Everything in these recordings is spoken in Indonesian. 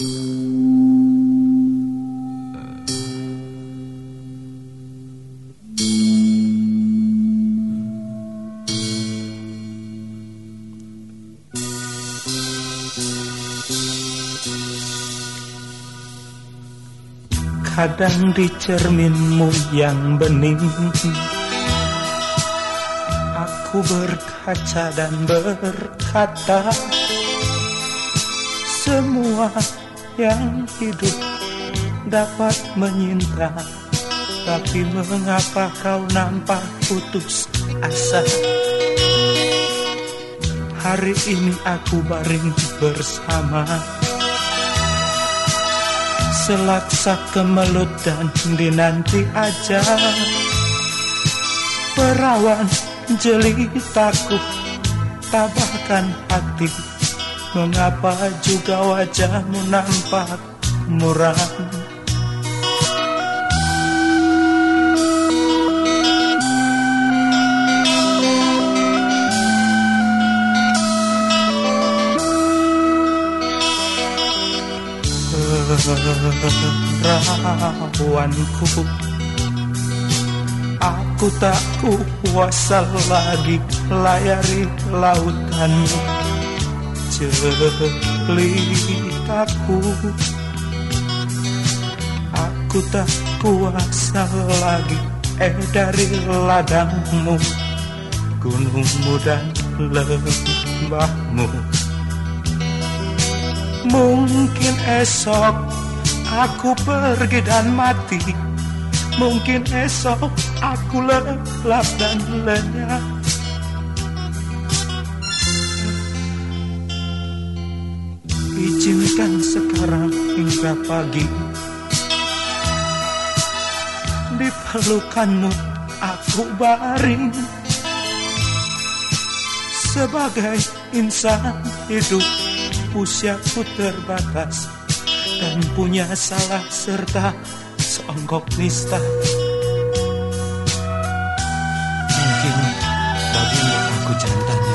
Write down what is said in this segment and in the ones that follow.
Kadang di cerminmu yang bening Aku berkaca dan berkata Semua yang hidup dapat menyinta. Tapi mengapa kau nampak putus asa? Hari ini aku baring bersama. Selaksa kemelut dan dinanti aja. Perawan jelitaku Tabahkan hati Mengapa juga wajahmu nampak muram perawanku Aku tak kuasa lagi layari lautanmu Jelitaku Aku tak kuasa lagi eh dari ladangmu Gunungmu dan lembahmu. Mungkin esok aku pergi dan mati. Mungkin esok aku lelap dan lenyap Izinkan sekarang hingga pagi. Di pelukanmu aku baring. Sebagai insan hidup usiaku terbatas dan punya salah serta seonggok nista. Mungkin bagimu aku jantan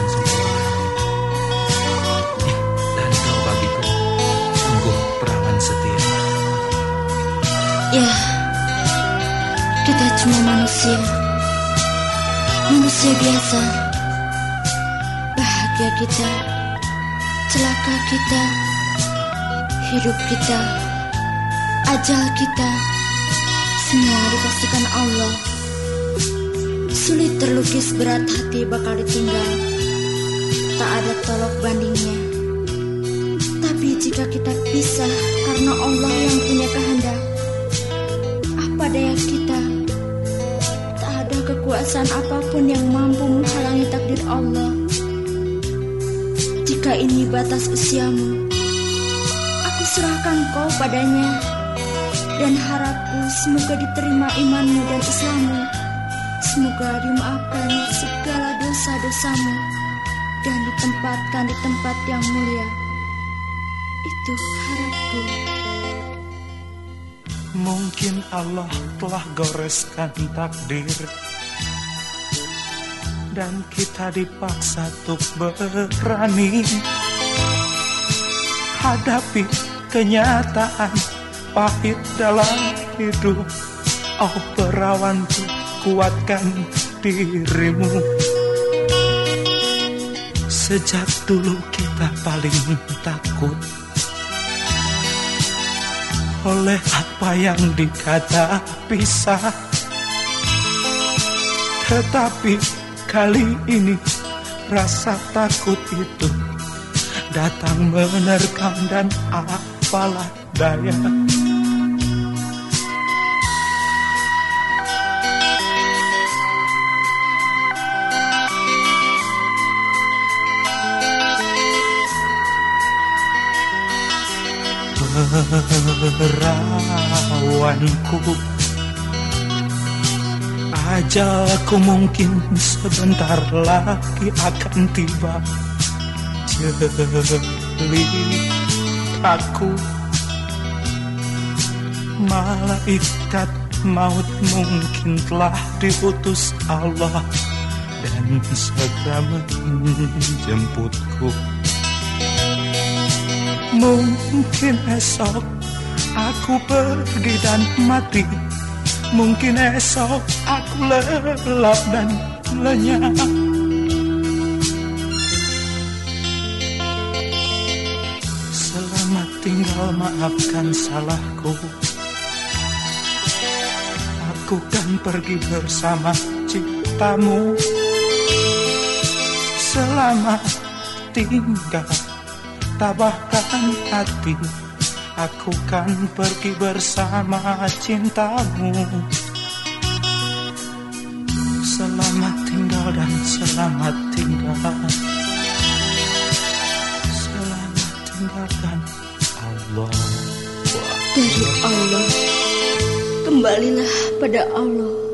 biasa. Bahagia kita celaka kita, hidup kita, ajal kita, semua dipastikan Allah. Sulit terlukis berat hati bakal ditinggal, tak ada tolok bandingnya. Tapi jika kita pisah karena Allah yang punya kehendak, kekuasaan apa pun yang mampu menghalangi takdir Allah. Jika ini batas usiamu, aku serahkan kau padanya dan harapku semoga diterima imanmu dan Islammu. Semoga dimaafkan segala dosa-dosamu dan ditempatkan di tempat yang mulia. Itu harapku. Mungkin Allah telah goreskan takdir dan kita dipaksa untuk berani hadapi kenyataan pahit dalam hidup. Oh perawanku, kuatkan dirimu. Sejak dulu kita paling takut oleh apa yang dikata pisah. Tetapi Kali ini rasa takut itu datang menerkam dan apalah daya. Perawanku Ajalku mungkin sebentar lagi akan tiba. Jeli aku Malaikat maut mungkin telah diutus Allah Dan segera menjemputku. Mungkin esok aku pergi dan mati Mungkin esok aku lelap dan lenyap. Selamat tinggal maafkan salahku. Aku kan pergi bersama cintamu. Selamat tinggal Tabahkan hati Aku kan pergi bersama cintamu. Selamat tinggal dan selamat tinggal. Selamat tinggalkan Allah. Dari Allah Kembalilah pada Allah